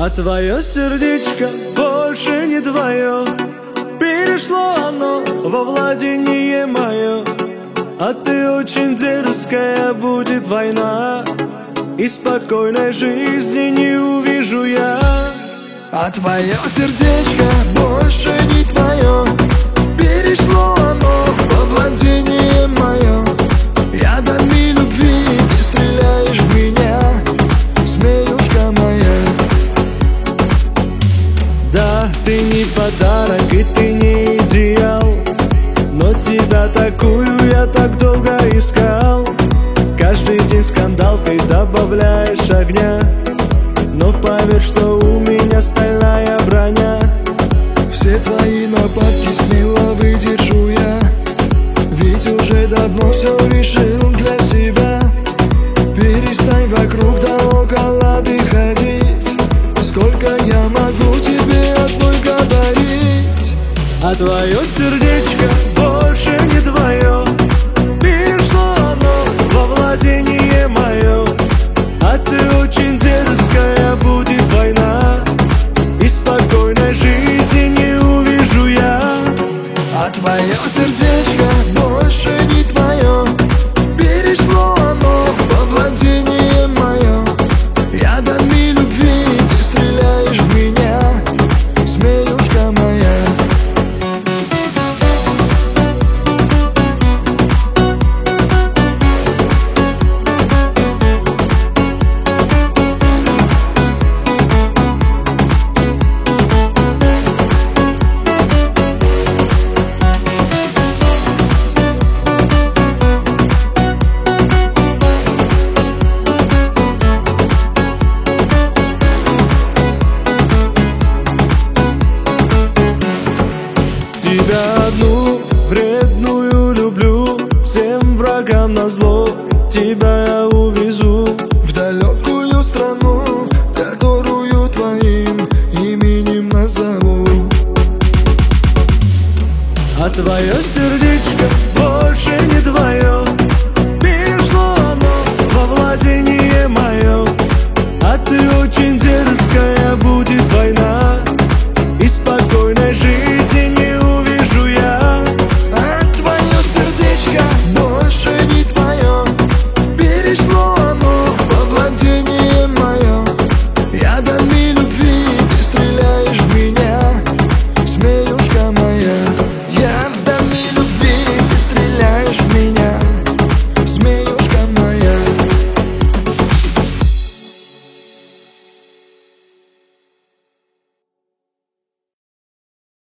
А твое сердечко больше не твое. Перешло оно во владение мое. А ты очень дерзкая, будет война. И спокойной жизни не увижу я. А твое сердечко больше ты не подарок и ты не идеал. Но тебя такую я так долго искал. Каждый день скандал ты добавляешь огня. Но поверь, что у меня стальная броня. Все твои нападки смело выдержу я. Ведь уже давно все решил твое сердечко назло Тебя я увезу в далекую страну Которую твоим именем назову. А твое сердечко больше не твое.